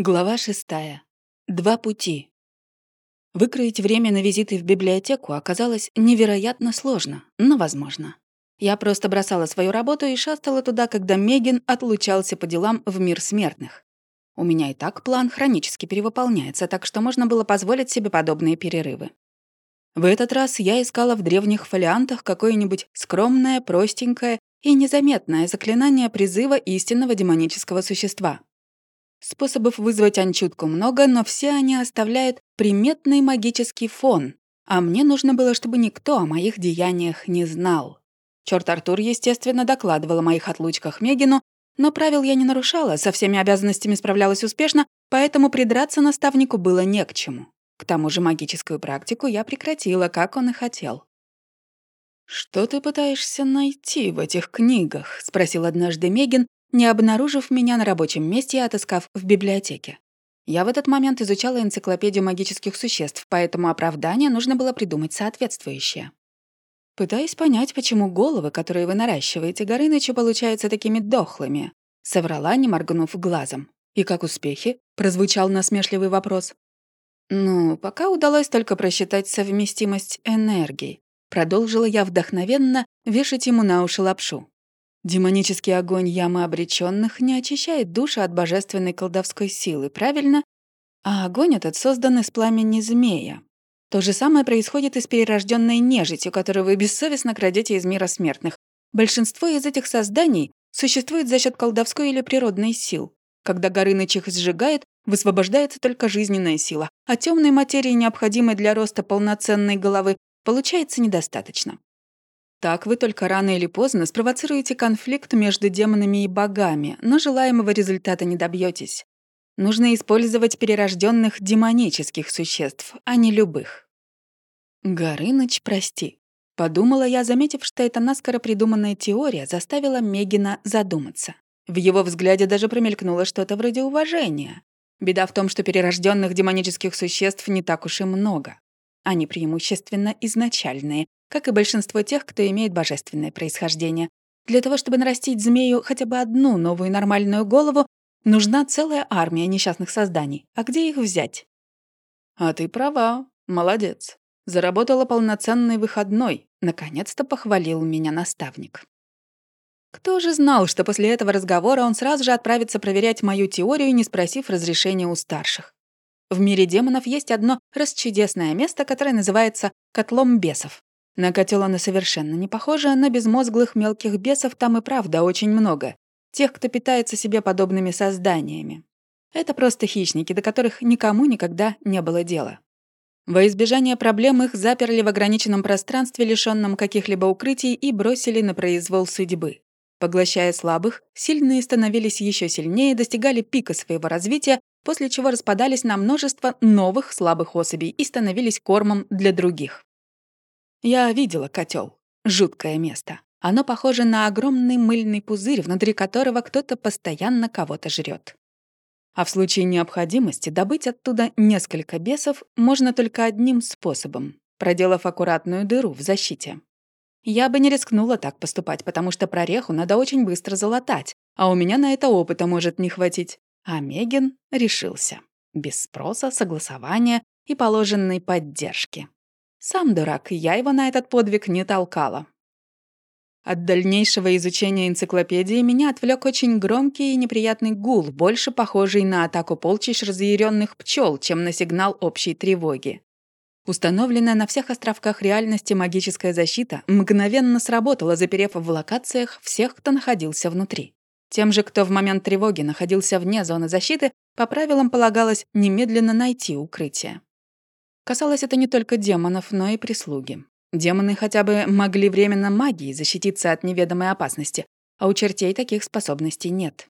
Глава шестая. Два пути. Выкроить время на визиты в библиотеку оказалось невероятно сложно, но возможно. Я просто бросала свою работу и шастала туда, когда Мегин отлучался по делам в мир смертных. У меня и так план хронически перевыполняется, так что можно было позволить себе подобные перерывы. В этот раз я искала в древних фолиантах какое-нибудь скромное, простенькое и незаметное заклинание призыва истинного демонического существа — Способов вызвать анчутку много, но все они оставляют приметный магический фон, а мне нужно было, чтобы никто о моих деяниях не знал. Чёрт Артур, естественно, докладывал о моих отлучках Мегину, но правил я не нарушала, со всеми обязанностями справлялась успешно, поэтому придраться наставнику было не к чему. К тому же магическую практику я прекратила, как он и хотел. «Что ты пытаешься найти в этих книгах?» — спросил однажды Мегин, не обнаружив меня на рабочем месте и отыскав в библиотеке. Я в этот момент изучала энциклопедию магических существ, поэтому оправдание нужно было придумать соответствующее. Пытаясь понять, почему головы, которые вы наращиваете, Горынычу, получаются такими дохлыми, соврала, не моргнув глазом. «И как успехи?» — прозвучал насмешливый вопрос. «Ну, пока удалось только просчитать совместимость энергий», продолжила я вдохновенно вешать ему на уши лапшу. Демонический огонь ямы обреченных не очищает душу от божественной колдовской силы, правильно? А огонь этот создан из пламени змея. То же самое происходит и с перерожденной нежитью, которую вы бессовестно крадете из мира смертных. Большинство из этих созданий существует за счет колдовской или природной сил. Когда Горыныч их сжигает, высвобождается только жизненная сила, а темной материи, необходимой для роста полноценной головы, получается недостаточно. Так вы только рано или поздно спровоцируете конфликт между демонами и богами, но желаемого результата не добьетесь. Нужно использовать перерожденных демонических существ, а не любых. Горыныч, прости. Подумала я, заметив, что эта наскоро придуманная теория заставила Мегина задуматься. В его взгляде даже промелькнуло что-то вроде уважения. Беда в том, что перерожденных демонических существ не так уж и много. Они преимущественно изначальные, как и большинство тех, кто имеет божественное происхождение. Для того, чтобы нарастить змею хотя бы одну новую нормальную голову, нужна целая армия несчастных созданий. А где их взять? А ты права. Молодец. Заработала полноценный выходной. Наконец-то похвалил меня наставник. Кто же знал, что после этого разговора он сразу же отправится проверять мою теорию, не спросив разрешения у старших? В мире демонов есть одно расчудесное место, которое называется «котлом бесов». На котел она совершенно не похожа, на безмозглых мелких бесов там и правда очень много. Тех, кто питается себе подобными созданиями. Это просто хищники, до которых никому никогда не было дела. Во избежание проблем их заперли в ограниченном пространстве, лишённом каких-либо укрытий, и бросили на произвол судьбы. Поглощая слабых, сильные становились еще сильнее, достигали пика своего развития, после чего распадались на множество новых слабых особей и становились кормом для других. Я видела котел. Жуткое место. Оно похоже на огромный мыльный пузырь, внутри которого кто-то постоянно кого-то жрет. А в случае необходимости добыть оттуда несколько бесов можно только одним способом, проделав аккуратную дыру в защите. Я бы не рискнула так поступать, потому что прореху надо очень быстро залатать, а у меня на это опыта может не хватить. А Мегин решился. Без спроса, согласования и положенной поддержки. Сам дурак, я его на этот подвиг не толкала. От дальнейшего изучения энциклопедии меня отвлек очень громкий и неприятный гул, больше похожий на атаку полчищ разъяренных пчел, чем на сигнал общей тревоги. Установленная на всех островках реальности магическая защита мгновенно сработала, заперев в локациях всех, кто находился внутри. Тем же, кто в момент тревоги находился вне зоны защиты, по правилам полагалось немедленно найти укрытие. Касалось это не только демонов, но и прислуги. Демоны хотя бы могли временно магией защититься от неведомой опасности, а у чертей таких способностей нет.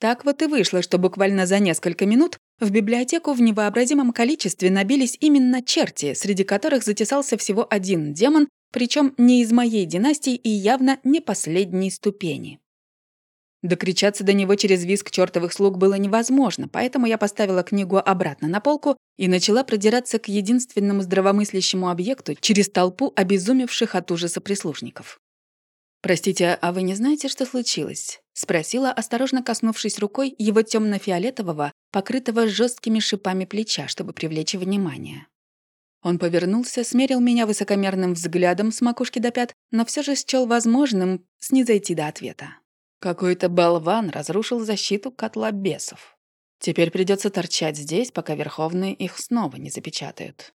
Так вот и вышло, что буквально за несколько минут в библиотеку в невообразимом количестве набились именно черти, среди которых затесался всего один демон, причем не из моей династии и явно не последней ступени. Докричаться до него через визг чертовых слуг было невозможно, поэтому я поставила книгу обратно на полку и начала продираться к единственному здравомыслящему объекту через толпу обезумевших от ужаса прислужников. «Простите, а вы не знаете, что случилось?» — спросила, осторожно коснувшись рукой его темно-фиолетового, покрытого жесткими шипами плеча, чтобы привлечь внимание. Он повернулся, смерил меня высокомерным взглядом с макушки до пят, но все же счел возможным снизойти до ответа. Какой-то болван разрушил защиту котла бесов. Теперь придется торчать здесь, пока Верховные их снова не запечатают.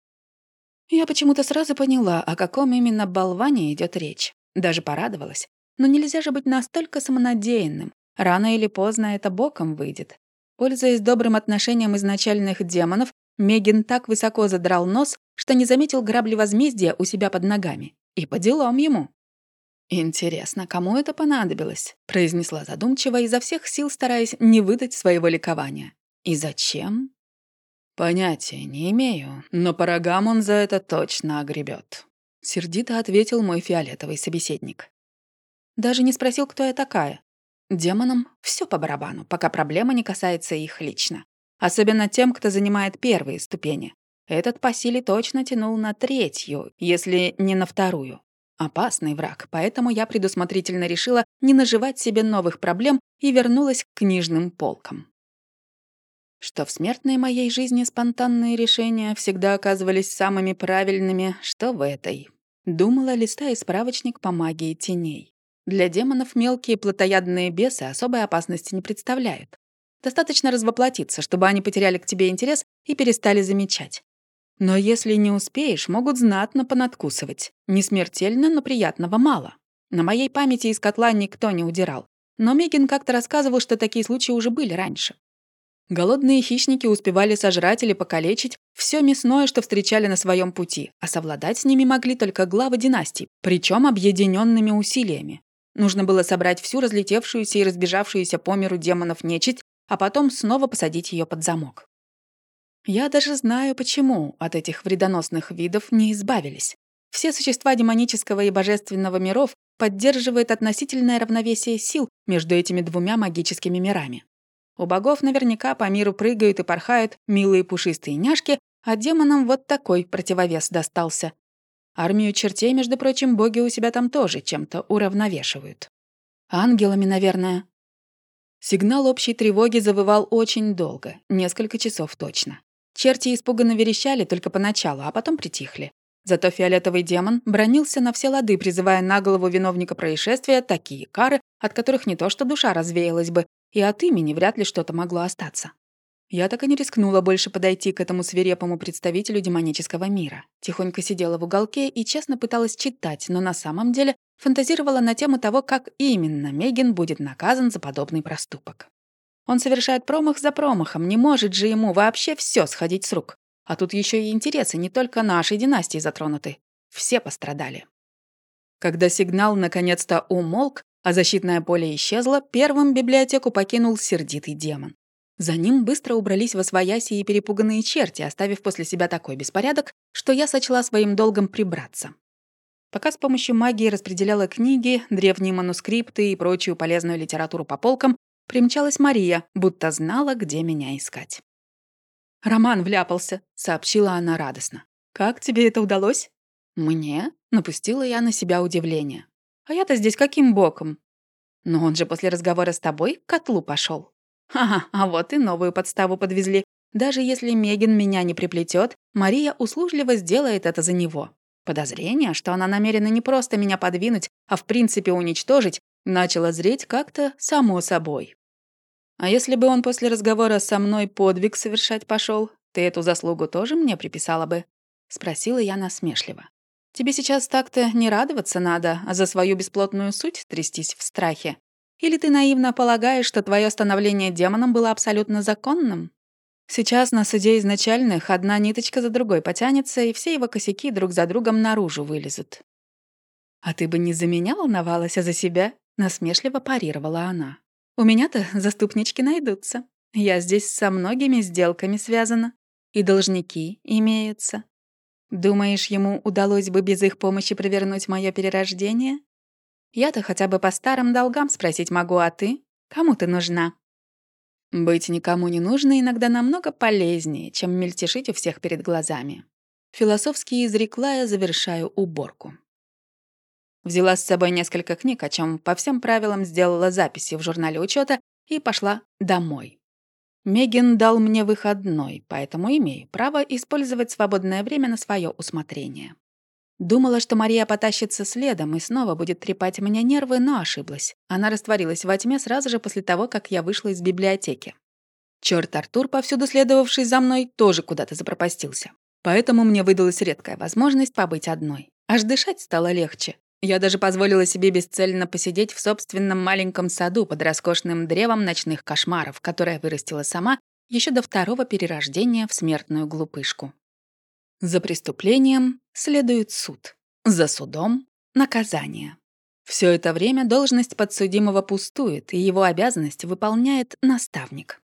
Я почему-то сразу поняла, о каком именно болване идет речь. Даже порадовалась. Но нельзя же быть настолько самонадеянным. Рано или поздно это боком выйдет. Пользуясь добрым отношением изначальных демонов, Мегин так высоко задрал нос, что не заметил грабли возмездия у себя под ногами. И по делам ему. «Интересно, кому это понадобилось?» — произнесла задумчиво, изо всех сил стараясь не выдать своего ликования. «И зачем?» «Понятия не имею, но по рогам он за это точно огребет», — сердито ответил мой фиолетовый собеседник. Даже не спросил, кто я такая. Демонам все по барабану, пока проблема не касается их лично. Особенно тем, кто занимает первые ступени. Этот по силе точно тянул на третью, если не на вторую. Опасный враг, поэтому я предусмотрительно решила не наживать себе новых проблем и вернулась к книжным полкам. Что в смертной моей жизни спонтанные решения всегда оказывались самыми правильными, что в этой. Думала, листая справочник по магии теней. Для демонов мелкие плотоядные бесы особой опасности не представляют. Достаточно развоплотиться, чтобы они потеряли к тебе интерес и перестали замечать. Но если не успеешь, могут знатно понадкусывать. Не смертельно, но приятного мало. На моей памяти из котла никто не удирал. Но Мегин как-то рассказывал, что такие случаи уже были раньше. Голодные хищники успевали сожрать или покалечить все мясное, что встречали на своем пути, а совладать с ними могли только главы династий, причем объединенными усилиями. Нужно было собрать всю разлетевшуюся и разбежавшуюся по миру демонов нечисть, а потом снова посадить ее под замок. Я даже знаю, почему от этих вредоносных видов не избавились. Все существа демонического и божественного миров поддерживают относительное равновесие сил между этими двумя магическими мирами. У богов наверняка по миру прыгают и порхают милые пушистые няшки, а демонам вот такой противовес достался. Армию чертей, между прочим, боги у себя там тоже чем-то уравновешивают. Ангелами, наверное. Сигнал общей тревоги завывал очень долго, несколько часов точно. Черти испуганно верещали только поначалу, а потом притихли. Зато фиолетовый демон бронился на все лады, призывая на голову виновника происшествия такие кары, от которых не то что душа развеялась бы, и от имени вряд ли что-то могло остаться. Я так и не рискнула больше подойти к этому свирепому представителю демонического мира. Тихонько сидела в уголке и честно пыталась читать, но на самом деле фантазировала на тему того, как именно Мегин будет наказан за подобный проступок. Он совершает промах за промахом, не может же ему вообще все сходить с рук. А тут еще и интересы не только нашей династии затронуты. Все пострадали. Когда сигнал наконец-то умолк, а защитное поле исчезло, первым библиотеку покинул сердитый демон. За ним быстро убрались во свояси и перепуганные черти, оставив после себя такой беспорядок, что я сочла своим долгом прибраться. Пока с помощью магии распределяла книги, древние манускрипты и прочую полезную литературу по полкам, примчалась Мария, будто знала, где меня искать. «Роман вляпался», — сообщила она радостно. «Как тебе это удалось?» «Мне?» — напустила я на себя удивление. «А я-то здесь каким боком?» «Но он же после разговора с тобой к котлу пошел. Ха-ха, а вот и новую подставу подвезли. Даже если Мегин меня не приплетет, Мария услужливо сделает это за него. Подозрение, что она намерена не просто меня подвинуть, а в принципе уничтожить, начало зреть как-то само собой. А если бы он после разговора со мной подвиг совершать пошел, ты эту заслугу тоже мне приписала бы? Спросила я насмешливо. Тебе сейчас так-то не радоваться надо, а за свою бесплотную суть трястись в страхе. Или ты наивно полагаешь, что твое становление демоном было абсолютно законным? Сейчас на суде изначальных одна ниточка за другой потянется, и все его косяки друг за другом наружу вылезут. «А ты бы не за меня волновалась, а за себя?» — насмешливо парировала она. «У меня-то заступнички найдутся. Я здесь со многими сделками связана. И должники имеются. Думаешь, ему удалось бы без их помощи провернуть мое перерождение? Я-то хотя бы по старым долгам спросить могу, а ты? Кому ты нужна?» Быть никому не нужно иногда намного полезнее, чем мельтешить у всех перед глазами. Философски изрекла я, завершаю уборку. Взяла с собой несколько книг, о чем по всем правилам сделала записи в журнале учета и пошла домой. Мегин дал мне выходной, поэтому имею право использовать свободное время на свое усмотрение. Думала, что Мария потащится следом и снова будет трепать мне нервы, но ошиблась. Она растворилась во тьме сразу же после того, как я вышла из библиотеки. Чёрт Артур, повсюду следовавший за мной, тоже куда-то запропастился. Поэтому мне выдалась редкая возможность побыть одной. Аж дышать стало легче. Я даже позволила себе бесцельно посидеть в собственном маленьком саду под роскошным древом ночных кошмаров, которое вырастила сама еще до второго перерождения в смертную глупышку. За преступлением следует суд. За судом — наказание. Все это время должность подсудимого пустует, и его обязанность выполняет наставник.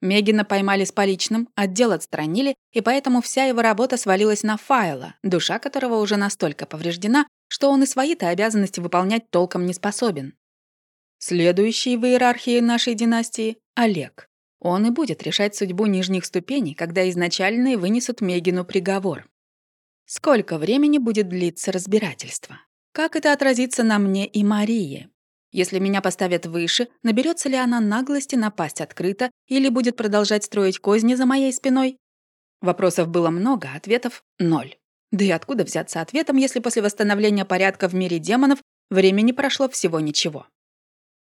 Мегина поймали с поличным, отдел отстранили, и поэтому вся его работа свалилась на Файла, душа которого уже настолько повреждена, что он и свои-то обязанности выполнять толком не способен. Следующий в иерархии нашей династии — Олег. Он и будет решать судьбу нижних ступеней, когда изначальные вынесут Мегину приговор. Сколько времени будет длиться разбирательство? Как это отразится на мне и Марии? Если меня поставят выше, наберется ли она наглости напасть открыто или будет продолжать строить козни за моей спиной? Вопросов было много, ответов — ноль. Да и откуда взяться ответом, если после восстановления порядка в мире демонов времени прошло всего ничего?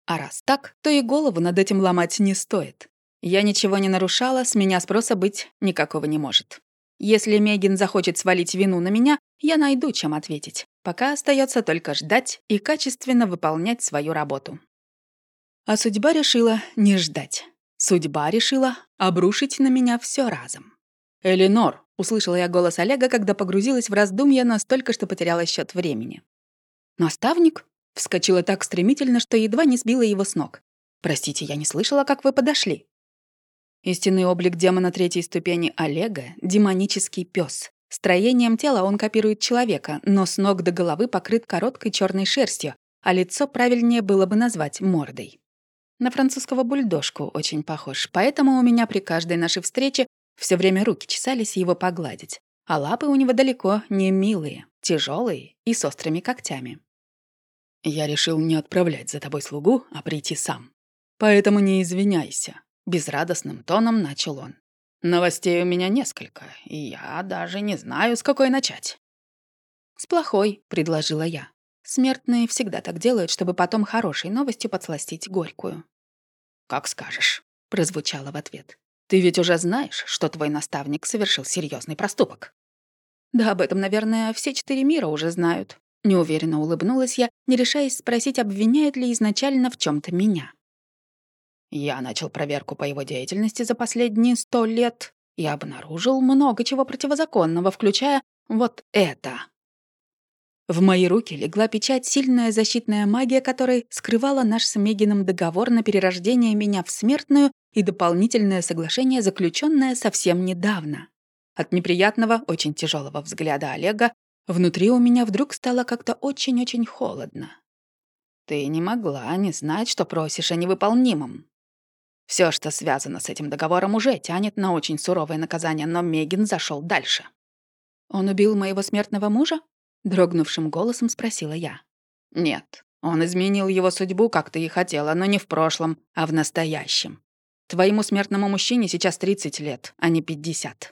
А раз так, то и голову над этим ломать не стоит. Я ничего не нарушала, с меня спроса быть никакого не может. Если Мегин захочет свалить вину на меня, я найду, чем ответить. Пока остается только ждать и качественно выполнять свою работу. А судьба решила не ждать. Судьба решила обрушить на меня все разом. «Эленор!» — услышала я голос Олега, когда погрузилась в раздумья настолько, что потеряла счет времени. «Наставник?» — вскочила так стремительно, что едва не сбила его с ног. «Простите, я не слышала, как вы подошли». Истинный облик демона третьей ступени Олега — демонический пес. Строением тела он копирует человека, но с ног до головы покрыт короткой черной шерстью, а лицо правильнее было бы назвать мордой. На французского бульдожку очень похож, поэтому у меня при каждой нашей встрече все время руки чесались его погладить, а лапы у него далеко не милые, тяжелые и с острыми когтями. «Я решил не отправлять за тобой слугу, а прийти сам. Поэтому не извиняйся», Безрадостным тоном начал он. «Новостей у меня несколько, и я даже не знаю, с какой начать». «С плохой», — предложила я. Смертные всегда так делают, чтобы потом хорошей новостью подсластить горькую. «Как скажешь», — прозвучало в ответ. «Ты ведь уже знаешь, что твой наставник совершил серьезный проступок». «Да об этом, наверное, все четыре мира уже знают». Неуверенно улыбнулась я, не решаясь спросить, обвиняют ли изначально в чем то меня. Я начал проверку по его деятельности за последние сто лет и обнаружил много чего противозаконного, включая вот это. В мои руки легла печать сильная защитная магия, которая скрывала наш с Мегином договор на перерождение меня в смертную и дополнительное соглашение, заключенное совсем недавно. От неприятного, очень тяжелого взгляда Олега внутри у меня вдруг стало как-то очень-очень холодно. «Ты не могла не знать, что просишь о невыполнимом», все, что связано с этим договором, уже тянет на очень суровое наказание, но Мегин зашел дальше. «Он убил моего смертного мужа?» — дрогнувшим голосом спросила я. «Нет, он изменил его судьбу, как ты и хотела, но не в прошлом, а в настоящем. Твоему смертному мужчине сейчас 30 лет, а не 50.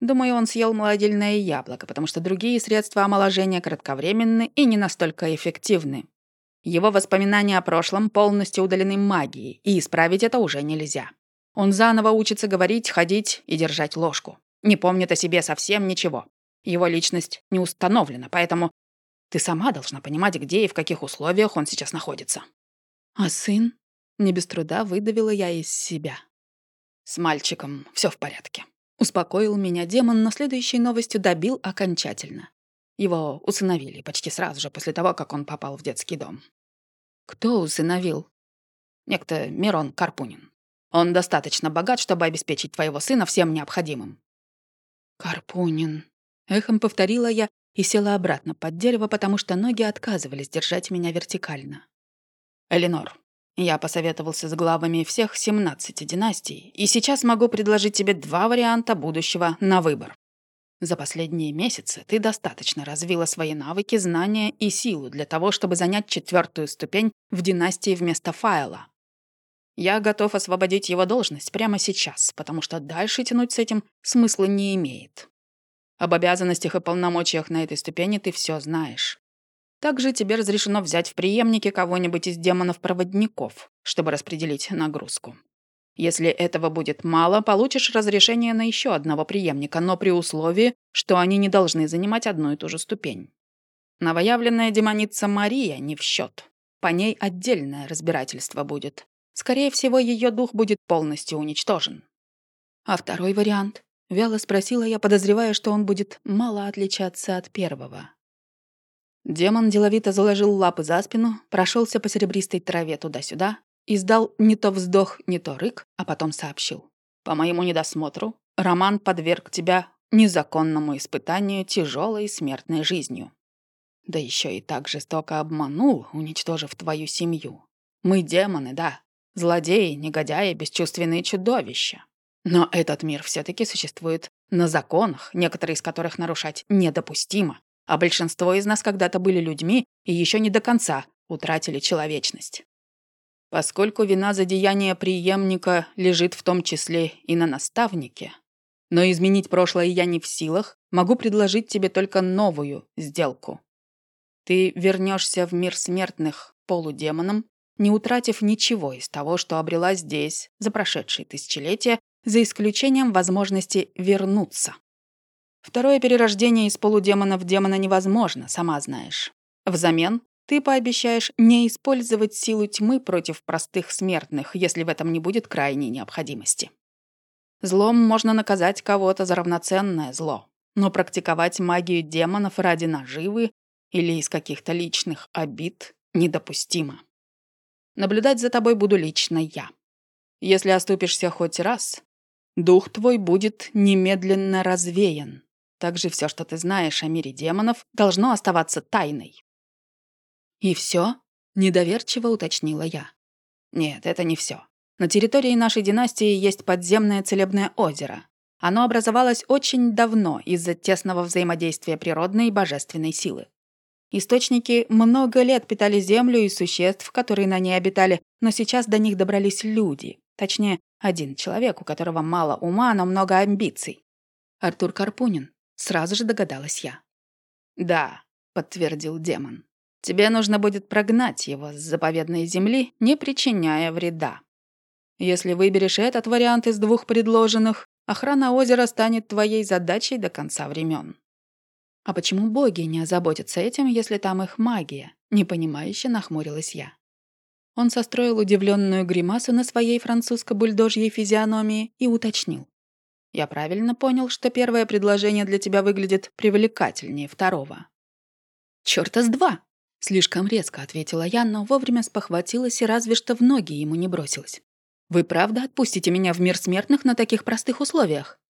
Думаю, он съел молодильное яблоко, потому что другие средства омоложения кратковременны и не настолько эффективны. Его воспоминания о прошлом полностью удалены магией, и исправить это уже нельзя. Он заново учится говорить, ходить и держать ложку. Не помнит о себе совсем ничего. Его личность не установлена, поэтому ты сама должна понимать, где и в каких условиях он сейчас находится. А сын? Не без труда выдавила я из себя. С мальчиком все в порядке. Успокоил меня демон, но следующей новостью добил окончательно. Его усыновили почти сразу же после того, как он попал в детский дом. Кто усыновил? Некто Мирон Карпунин. Он достаточно богат, чтобы обеспечить твоего сына всем необходимым. Карпунин. Эхом повторила я и села обратно под дерево, потому что ноги отказывались держать меня вертикально. Эленор, я посоветовался с главами всех 17 династий, и сейчас могу предложить тебе два варианта будущего на выбор. За последние месяцы ты достаточно развила свои навыки, знания и силу для того, чтобы занять четвертую ступень в династии вместо Файла. Я готов освободить его должность прямо сейчас, потому что дальше тянуть с этим смысла не имеет. Об обязанностях и полномочиях на этой ступени ты все знаешь. Также тебе разрешено взять в преемнике кого-нибудь из демонов-проводников, чтобы распределить нагрузку. Если этого будет мало, получишь разрешение на еще одного преемника, но при условии, что они не должны занимать одну и ту же ступень. Новоявленная демоница Мария не в счет. По ней отдельное разбирательство будет. Скорее всего, ее дух будет полностью уничтожен. А второй вариант? Вяло спросила я, подозревая, что он будет мало отличаться от первого. Демон деловито заложил лапы за спину, прошелся по серебристой траве туда-сюда, издал не то вздох, не то рык, а потом сообщил. «По моему недосмотру, Роман подверг тебя незаконному испытанию тяжелой смертной жизнью. Да еще и так жестоко обманул, уничтожив твою семью. Мы демоны, да, злодеи, негодяи, бесчувственные чудовища. Но этот мир все таки существует на законах, некоторые из которых нарушать недопустимо а большинство из нас когда-то были людьми и еще не до конца утратили человечность. Поскольку вина за деяние преемника лежит в том числе и на наставнике, но изменить прошлое я не в силах, могу предложить тебе только новую сделку. Ты вернешься в мир смертных полудемоном, не утратив ничего из того, что обрела здесь за прошедшие тысячелетия, за исключением возможности вернуться. Второе перерождение из полудемона в демона невозможно, сама знаешь. Взамен ты пообещаешь не использовать силу тьмы против простых смертных, если в этом не будет крайней необходимости. Злом можно наказать кого-то за равноценное зло, но практиковать магию демонов ради наживы или из каких-то личных обид недопустимо. Наблюдать за тобой буду лично я. Если оступишься хоть раз, дух твой будет немедленно развеян, также все, что ты знаешь о мире демонов, должно оставаться тайной». «И все? недоверчиво уточнила я. «Нет, это не все. На территории нашей династии есть подземное целебное озеро. Оно образовалось очень давно из-за тесного взаимодействия природной и божественной силы. Источники много лет питали землю и существ, которые на ней обитали, но сейчас до них добрались люди. Точнее, один человек, у которого мало ума, но много амбиций. Артур Карпунин. Сразу же догадалась я. «Да», — подтвердил демон. «Тебе нужно будет прогнать его с заповедной земли, не причиняя вреда. Если выберешь этот вариант из двух предложенных, охрана озера станет твоей задачей до конца времен. А почему боги не озаботятся этим, если там их магия? Непонимающе нахмурилась я. Он состроил удивленную гримасу на своей французско-бульдожьей физиономии и уточнил. Я правильно понял, что первое предложение для тебя выглядит привлекательнее второго?» «Чёрта с два!» — слишком резко ответила я, но вовремя спохватилась и разве что в ноги ему не бросилась. «Вы правда отпустите меня в мир смертных на таких простых условиях?»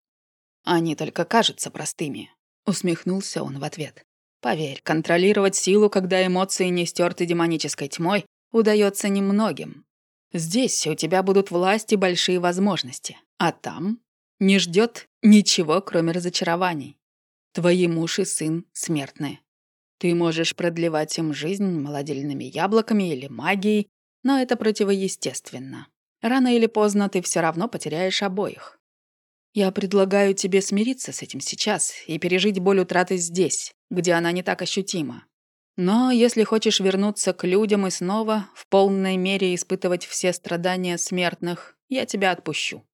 «Они только кажутся простыми», — усмехнулся он в ответ. «Поверь, контролировать силу, когда эмоции не стерты демонической тьмой, удается немногим. Здесь у тебя будут власть и большие возможности, а там не ждет ничего, кроме разочарований. Твои муж и сын смертны. Ты можешь продлевать им жизнь молодильными яблоками или магией, но это противоестественно. Рано или поздно ты все равно потеряешь обоих. Я предлагаю тебе смириться с этим сейчас и пережить боль утраты здесь, где она не так ощутима. Но если хочешь вернуться к людям и снова в полной мере испытывать все страдания смертных, я тебя отпущу.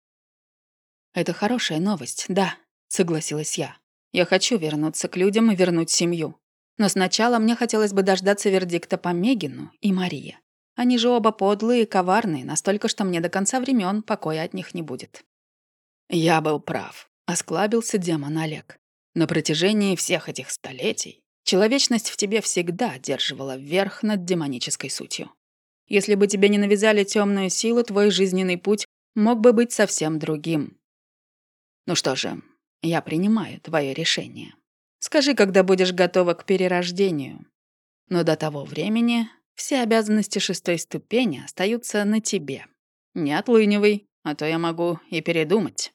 «Это хорошая новость, да», — согласилась я. «Я хочу вернуться к людям и вернуть семью. Но сначала мне хотелось бы дождаться вердикта по Мегину и Марии. Они же оба подлые и коварные, настолько, что мне до конца времен покоя от них не будет». «Я был прав», — осклабился демон Олег. «На протяжении всех этих столетий человечность в тебе всегда одерживала верх над демонической сутью. Если бы тебе не навязали темную силу, твой жизненный путь мог бы быть совсем другим. Ну что же, я принимаю твое решение. Скажи, когда будешь готова к перерождению. Но до того времени все обязанности шестой ступени остаются на тебе. Не отлынивай, а то я могу и передумать.